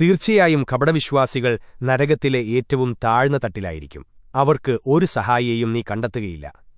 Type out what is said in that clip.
തീർച്ചയായും കപടവിശ്വാസികൾ നരകത്തിലെ ഏറ്റവും താഴ്ന്ന തട്ടിലായിരിക്കും. അവർക്ക് ഒരു സഹായിയെയും നീ കണ്ടെത്തുകയില്ല.